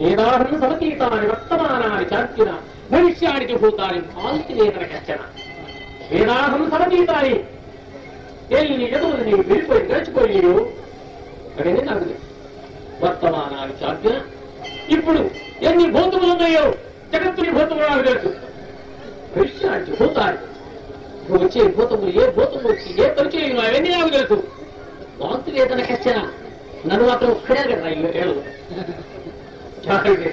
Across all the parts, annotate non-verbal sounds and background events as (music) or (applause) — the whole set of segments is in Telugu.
వేదాహం సమతీతాన్ని వర్తమానాన్ని చార్చిన భవిష్యానికి భూతాన్ని కాంతి వేదన కచ్చన వేదాహం సమతీతాన్ని ఎల్లి ఎదురు నీవు వెళ్ళిపోయి గడిచిపోయాడు అక్కడే నాకు వర్తమానాన్ని చార్చిన ఇప్పుడు ఎన్ని భూతములు ఉన్నాయో జగత్తుని భూతములు నాకు తెలుసు. భవిష్యానికి భూతాన్ని. ఇప్పుడు వచ్చే భూతములు ఏ భూతములు వచ్చి ఏ పరిచయం అవన్నీ నాకు తెలుసు. వాంతి వేదన కచ్చన నన్ను మాత్రం ఒక్కడే కదా ఏడు జాగ్రత్త.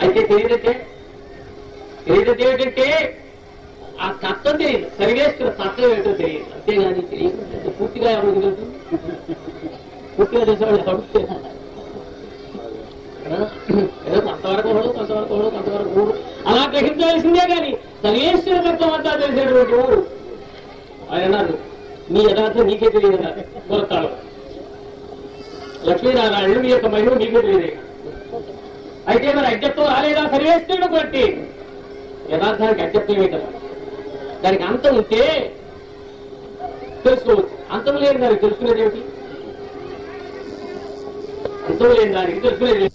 అయితే తెలియదంటే? తెలియదంటే ఏమిటంటే ఆ తత్వం తెలియదు. సర్వేశ్వర తత్వం ఏంటో తెలియదు. అంతేగాని తెలియదు. పూర్తిగా ఎవరికి తెలుసు పూర్తిగా తెలిసిన వాళ్ళు ఎవరు ఏదో కొంతవరకు వాడు కొంతవరకు వాడు కొంతవరకు ఊరు అలా గ్రహించవలసిందే కానీ సర్వేశ్వర తత్వం అంతా తెలిసినటువంటి ఊరు ఆయన అన్నారు నీ యథార్థం నీకే తెలియదు కొరతాడు. లక్ష్మీనారాయణుడు మీ యొక్క మహిమ నీకే తెలియదు. అయితే మరి అజ్ఞత్వం రాలేదా? సర్వేశ్వరుడు బట్టి యథార్థానికి అజ్ఞత్వమే కదా దానికి అంతం ఉంటే తెలుసుకోవచ్చు. అంతం లేని దానికి తెలుసుకునేది ఏమిటి? అంతం లేని దానికి తెలుసుకునేది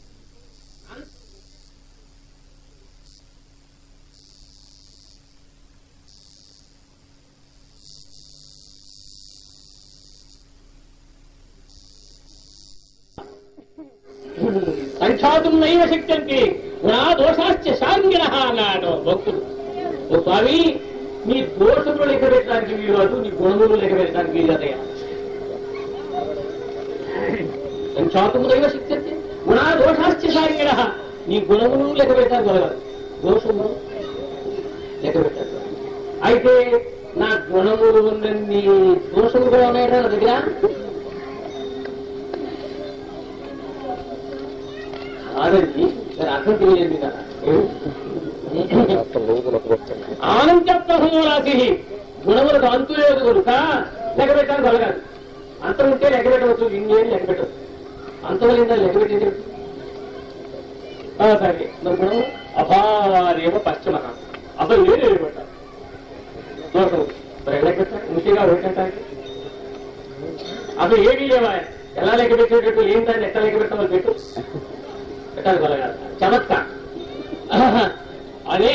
ఏమిటి? సంఖ్యాతం నైవ శక్తి నా దోషాశ్చ శాంగిన అన్నాడు భక్తుడు. ఓ స్వామి నీ దోషములు లెక్క పెట్టడానికి వీలు కాదు నీ గుణములు లెక్క పెట్టడానికి వీలు అదయ్యా సంఖ్యాతము దైవ శక్తి గుణా దోషాశ్చ శాంగిన. నీ గుణములు లెక్క పెట్టడానికి దోషము లెక్క పెట్టాలి అయితే నా గుణములు ఉన్నన్ని దోషములు కూడా ఉన్నాయట నా దగ్గర? కాదండి మరి అర్థం తెలియదు కదా ఆనందప్రహమోరాశి గుణములకు అంతు లేదు కనుక లెక్క పెట్టాలి కలగాలి అంతం ఉంటే లెక్క పెట్టవచ్చు ఇంకేం లెక్క పెట్టవచ్చు అంతవలిందా లెక్క పెట్టేది సరే మరి గుణము? అపారేమ పశ్చిమ అసలు ఏది పెట్టాలి దోషం మరి ఎలా లెక్క పెట్టాలి ముఖ్యంగా ఒకటంటానికి అసలు ఏమీ లేవా ఎలా లెక్క పెట్టేటట్టు ఏం దాన్ని ఎట్లా లెక్క పెట్టాలో పెట్టు పెట్టాలి కలగాలి చమత్కారం అదే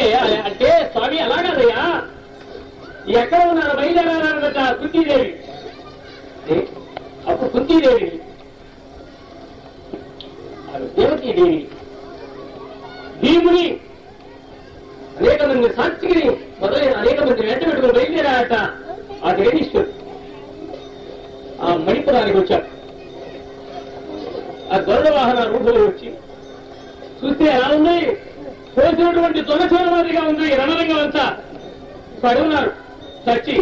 అంటే స్వామి అలాగదయ్యా ఎక్కడ ఉన్నారు బయలుదేరాలన్నట కుంతీదేవి? అప్పుడు కుంతీదేవి. అది దేవకీదేవి. భీముని అనేక మంది సాక్షిని మొదలైన అనేక మంది వెంట పెట్టుకుని బయలుదేరారట. ఆ దేవీశ్వరు ఆ మణిపురానికి వచ్చాడు. ఆ గరుడ వాహన రూపంలో వచ్చి చూస్తే ఎలా ఉంది? పోసినటువంటి తొలచోర మాదిరిగా ఉంది రణరంగం అంతా. పడున్నారు చచ్చి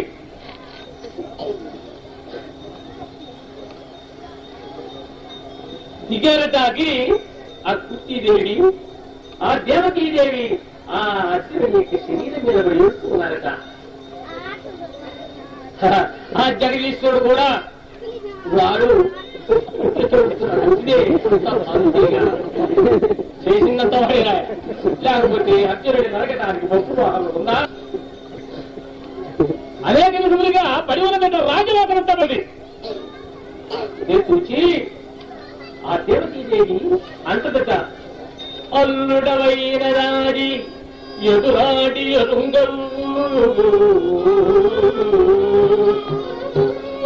దిగారటాకి ఆ కుర్తీదేవి ఆ దేవకీదేవి ఆ అశ్విని యొక్క శరీరం మీద వెళ్ళిస్తున్నారట (laughs) ఆ జగదీశ్వరుడు కూడా వాడు ఇదే అంతేగా. చేసిందంత వాడేనా లేకపోతే అర్జునుడి నరకటానికి పప్పు ఉందా అనేక విధములుగా పడి ఉన్నదట రాజలోకం పడి చూచి ఆ దేవతీదేవి అంతదట అల్లుడవైన రాజి ఎదురాడి ఎరుంగరు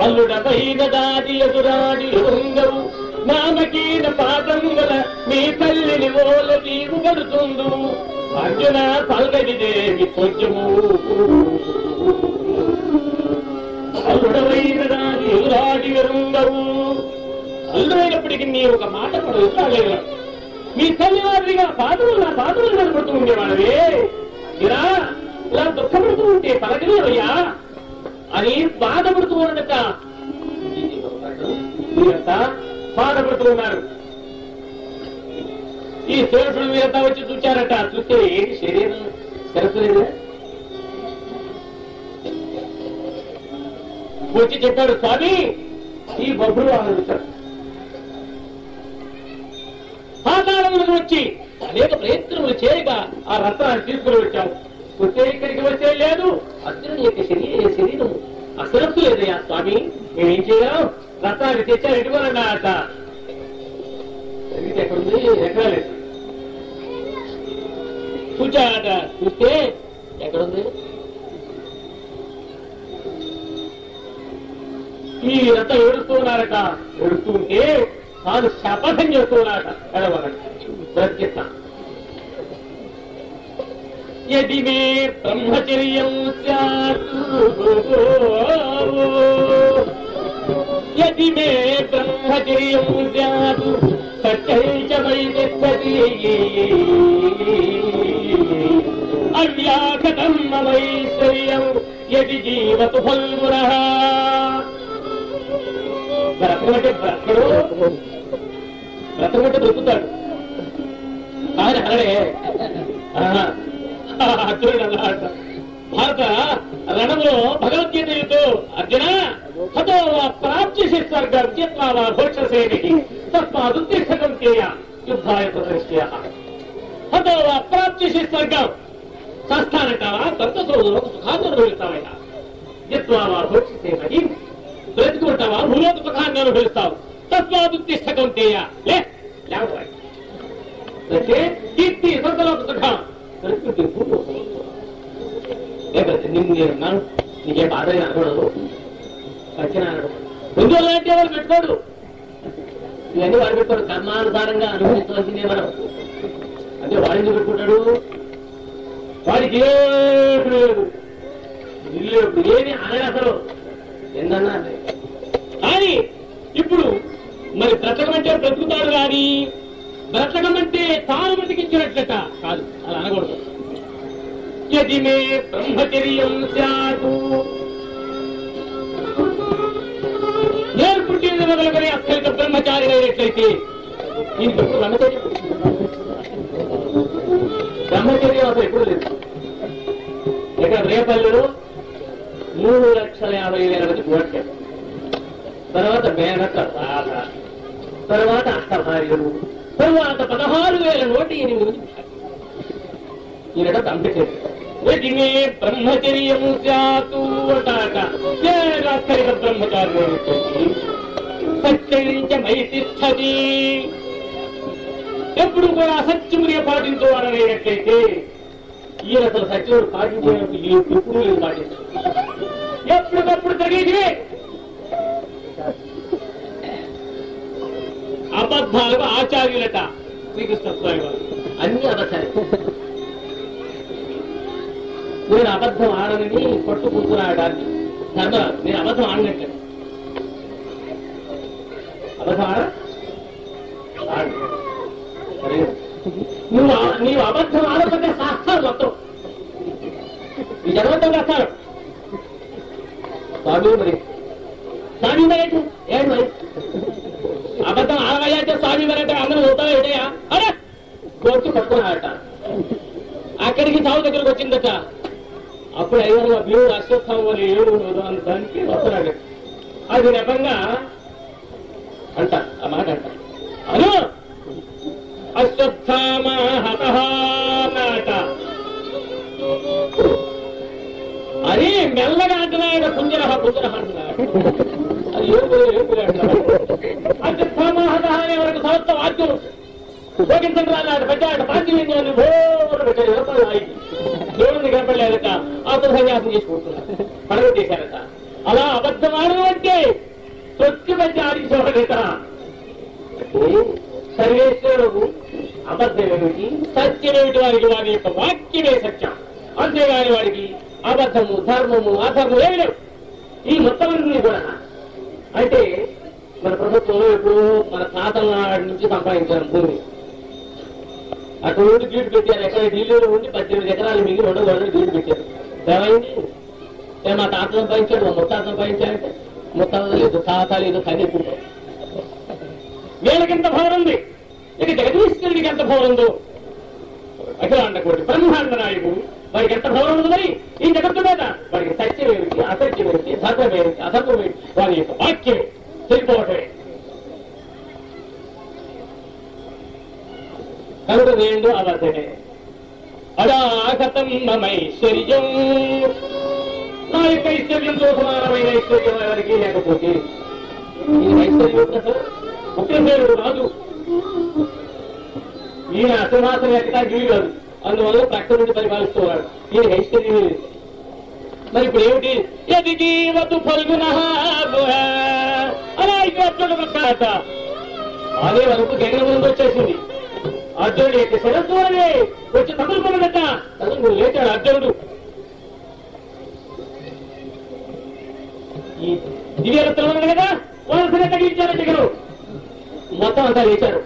అల్లుడవైన దాడి ఎదురాడి ఎరుంగరు నామకీన పాదముల మీ తల్లిని ఓల తీరు అర్జున పల్గడి దేవి కొంచెము అల్లుడవైన దాడి ఎదురాడి ఎరుంగరు అల్లుడైనప్పటికీ నీ ఒక మాట కూడా ఎదురాలేదు మీ తల్లి వారిగా పాదములు నా పాదములు కనపడుతూ ఉండేవాళ్ళవే ఇలా ఇలా దుఃఖపడుతూ ఉంటే పలకలేవయ్యా? అని బాధపడుతూ ఉన్నట మీరంతా బాధపడుతూ ఉన్నారు. ఈ శేషుడు మీద వచ్చి చూచారట. చూస్తే ఏంటి శరీరం? తెరచలేదు వచ్చి చెప్పాడు స్వామి ఈ బొబ్బులు వాళ్ళు పాతాళములకు వచ్చి అనేక ప్రయత్నములు చేయక ఆ రత్నాన్ని తీసుకుని వచ్చాము వచ్చే ఇక్కడికి వచ్చే లేదు. అర్జునుని యొక్క శరీర శరీరం అసలు లేదయా స్వామి. మేమేం చేయాలి రత్నాన్ని తెచ్చారు ఇటువలన్నాట ఇది ఎక్కడుంది? ఎక్కడలేదు చూచాడట చూస్తే ఎక్కడుంది? మీరంతా ఏడుస్తున్నారట ఏడుస్తుంటే తాను శపథం చేస్తున్నారట ఎడవగండి బ్రతికిస్తా. యది మే బ్రహ్మచర్యం స్యాత్ యది మే బ్రహ్మచర్యం స్యాత్ సత్యైచ వై గచ్చతి అవ్యాకటం మమైశ్వర్యం యది జీవతు ఫల్గుణః బ్రతకమంటే బ్రతకడు బ్రతకమంటే బ్రతుకుతాడు కానీ అలాగే ప్రాప్తి స్వర్గం చేత్వా భోక్షసేనికి తస్మాదుద్దేశకం చేయ యుద్ధాయ ప్రదర్శ్య హతో ప్రాప్తి స్వర్గం సంస్థానంటావా సొంత సోదరు సుఖాన్ని అనుభవిస్తావయ్యా ఎత్వా భోక్షసేనకి బ్రతుకుంటావా భూలోక సుఖాన్ని అనుభవిస్తావు తస్మాదుద్దేశకం చేయ లే లేకపోయి అయితే కీర్తి స్వర్గలోక సుఖం బ్రతుకుంటే భూలోక సుఖం. లేకపోతే నిన్ను నేను అన్నాను నీకేం బాధ అనకూడదు వచ్చిన అనడు బంధువులు లాంటి వాళ్ళు పెట్టుకోడు ఇవన్నీ వాడు పెట్టుకోడు కర్మానుసారంగా అనుభవించవలసిందే మనం. అంటే వాడు ఎందుకు పెట్టుకుంటాడు? వాడికి ఏడు లేదు. ఇల్లు ఏమి అనడు అసలు. ఏందన్నా కానీ ఇప్పుడు మరి బ్రతకమంటే బ్రతుకుతాడు కానీ బ్రతకమంటే తాను బ్రతికించినట్లట కాదు. అలా అనకూడదు. యది మే బ్రహ్మచర్యం సాగు నేను పుట్టిన మొదలుకొని అత్యంత బ్రహ్మచారి అయినట్లయితే ఈ బ్రహ్మచర్య బ్రహ్మచర్యం అసలు ఎప్పుడు లేదు ఇక రేపల్లిలో మూడు లక్షల యాభై వేల మంది కోట్టారు తర్వాత మేనక రాధ తర్వాత అష్టభార్యలు తర్వాత పదహారు వేల నోటి ఎనిమిది మంది పుట్టారు. ఈయనట బ్రహ్మచర్యం యజ్ఞే బ్రహ్మచర్యము జాతూ అటాక. ఏకాక్షరిక బ్రహ్మచార్యం సత్యరించ ఎప్పుడు కూడా అసత్యమునే పాటించేవాడనేటట్లయితే ఈయన అసలు సత్యములు పాటించేటప్పుడు ఈ ఎప్పుడు నేను పాటించారు ఎప్పటికప్పుడు జరిగేది. అబద్ధాలకు ఆచార్యులట శ్రీకృష్ణ స్వామి వారు. అన్ని అబద్ధాలు. నేను అబద్ధం ఆడనని పట్టు కూర్చున్నాడాన్ని నేను అబద్ధం ఆడినట్లే. నువ్వు నీవు అబద్ధం ఆడకపోతే శాస్త్రాలు మొత్తం ఈ జగవంతం రాస్తారు స్వామి మరి. స్వామి మరి ఏంటి? ఏంటి మరి? అబద్ధం ఆడవయ్యా అంటే స్వామి మరి అంటే అందరూ చూస్తావా ఏదయ్యా అరే! కోర్టు కట్టుకున్నాడట అక్కడికి చావు దగ్గరకు వచ్చిందట. అప్పుడు ఐదు మీరు అశ్వత్థామ అని ఏడు అని దానికి వస్తున్నాడు. అది నిజంగా హతః అనే వరకు సమస్త వాక్యం ఉపయోగించండి అన్నాడు పెట్టాడు పాంచజన్యాన్ని భోరు పెట్టాడు ఎవరు ఆగి దేవుడిని కనపడలేదట ఆత్మ సన్యాసం చేసుకుంటున్నాడు పడగొట్టేశారట అలా అబద్ధం అంటే తొక్కి మధ్య ఆడించేవాడట సర్వేశ్వరుడు అబద్ధమేమిటి సత్యమేమిటి వారికి వారి యొక్క వాక్యమే సత్యం అంతేగాని వాడికి అబద్ధము ధర్మము అధర్మం ఏమి లేవు. ఈ మొత్తం అన్ని కూడా అంటే మన ప్రభుత్వంలో ఇప్పుడు మన తాతల నాటి నుంచి సంపాదించారు భూమి. అటు నుండి గీడు పెట్టారు ఎక్కడ ఢిల్లీలో ఉండి పద్దెనిమిది ఎకరాలు మిగిలి రెండు గోడలు గీడు పెట్టారు. ఏమైంది? మా తాత సంపాదించాడు మా ముత్తాత సంపాదించాడంటే ముత్తాత లేదు తాత లేదు కానీ ఎక్కుంటారు వీళ్ళకి ఎంత భవనం ఉంది? ఇక జగదీశ్వరుడికి ఎంత భవనం ఉందో? అఖిలాండ కోటి బ్రహ్మాండ నాయకుడు వాడికి ఎంత భవనం ఉంది మరి ఈ జగత్తు వాడికి సత్యం ఏమిటి? అసత్యం ఏమిటి? ధర్మం ఏమిటి? అధర్మం ఏమిటి? వారి యొక్క వాక్యం తెలిపోవటమే కనుక రెండు అబద్ధమే అడాగతం మమైశ్వర్యం. నా యొక్క ఐశ్వర్యంతో సమానమైన ఐశ్వర్యం ఎవరికి లేకపోతే. ఈ ఐశ్వర్యం అసలు ఉగ్రసేనుడు రాదు ఈయన అసమాసం ఎక్కడా గిరి కాదు. అందువల్ల ప్రక్క నుండి పరిపాలిస్తున్నాడు ఈయన ఐశ్వర్యం మరి ఇప్పుడు ఏమిటి? ఎది జీవతు ఫల్గుణ అలా అయితే అర్జునుడు అదే వరకు గగన ముందు వచ్చేసింది. అర్జునుడు యొక్క శిరస్సులోనే వచ్చి తగులుకున్నాడట తగులు లేచాడు అర్జునుడు. ఈ దివ్యరత్నం ఉన్నది కదా? వలసగా తగిలించారు జగను మొత్తం అంతా లేచారు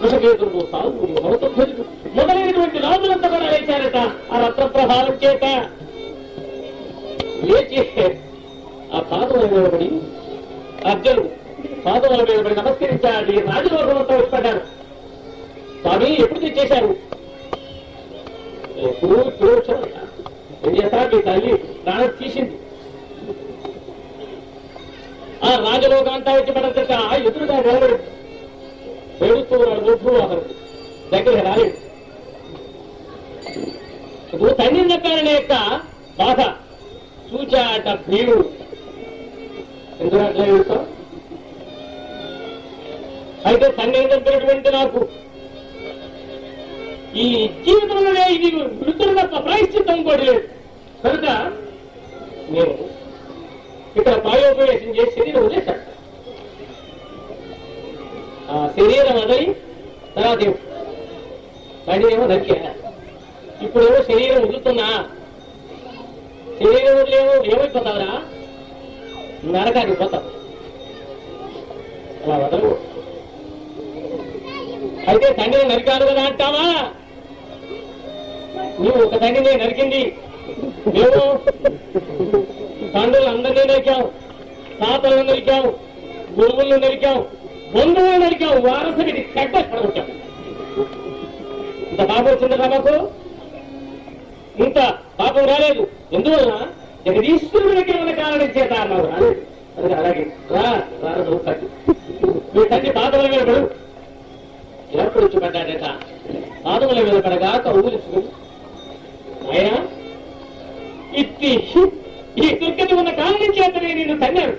కృషకేతుడు సాధువుడు భరతధ్వజుడు. మొదలైనటువంటి రాజులంతా కూడా లేచారట. ఆ రత్నప్రహారం చేత లేచి ఆ పాదముల మీద పడి అర్జునుడు పాదముల మీద పడి నమస్కరించాడు. ఈ రాజలోకంతో వచ్చి స్వామి ఎప్పుడు తెచ్చేశారు ఎప్పుడు చూడొచ్చు ఏం చేస్తా మీ తల్లి? ప్రాణం తీసింది. ఆ రాజలోకం అంతా వచ్చి పడత ఎదురుగా నిలబడింది. ఏడుస్తూ వాడు అతను. దగ్గర రాలేడు ఇప్పుడు తండ్రి చెప్పారనే యొక్క బాధ. చూచాట భీడు ఎందుకు అట్లా ఏడుస్తాం అయితే తండ్రిని చెప్పినటువంటి నాకు? ఈ జీవితంలోనే ఇది మృతుల తప్ప ప్రాయశ్చిత్తం కూడా లేదు. కనుక నేను ఇక్కడ ప్రాయోపవేశం చేసి శరీరం వదిలేశాడు శరీరం వదిలి తర్వాత మళ్ళీ ఏమో నరికా. ఇప్పుడేమో శరీరం వదులుతున్నా శరీరం వదిలేమో ఏమైపోతావురా? నరకానికి పోతావు. అలా వదలు అయితే తండ్రిని నరికాను కదా అంటావా? నువ్వు ఒక తండ్రిని నరికింది. మేము తండ్రులు అందరినీ నరికాం తాతలను నరికాం గురువులను నరికాం బంధువులను నరికాం వారసుడికి చెడ్డ పడగొట్టాం ఇంత పాపం వచ్చిందా మాకు ఇంత పాపం రాలేదు. ఎందువల్ల? జగదీశ్వరుడికి ఉన్న కారణం చేత అన్నావు? రాలేదు. అలాగే. రా రాదు మీ తండ్రి పాదముల మీద పడు ఎప్పుడు వచ్చి పడ్డాడట పాదముల మీద పడగాక కౌగులించుకుని ఆయన ఈ దుర్గతి ఉన్న కారణం చేత నేను తన్నాను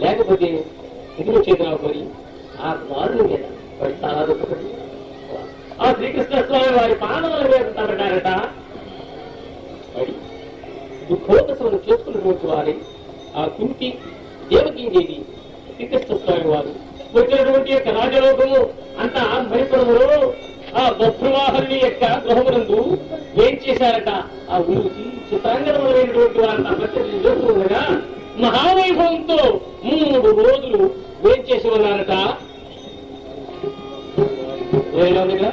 లేకపోతే ఇందులో చేతిలో కొని ఆ దారుని మీద వాడు చాలా దుఃఖపడి ఆ శ్రీకృష్ణ స్వామి వారి పాదముల మీద తబడ్డారట వాడి దుఃఖోదశమును చేసుకున్నటువంటి వారి ఆ కుంటి దేవకింజేది శ్రీకృష్ణ స్వామి వారు వచ్చినటువంటి యొక్క రాజలోకము అంత మరిపురములో ఆ బభ్రువాహల్ని యొక్క గృహమునందు ఏం చేశారట? ఆ ఉరుచి చిత్రాంగనములైనటువంటి వారిని అభ్యర్థి చేస్తుండగా మహావైభవంతో మూడు రోజులు ఏం చేసి ఉన్నారట ఏడవదిగా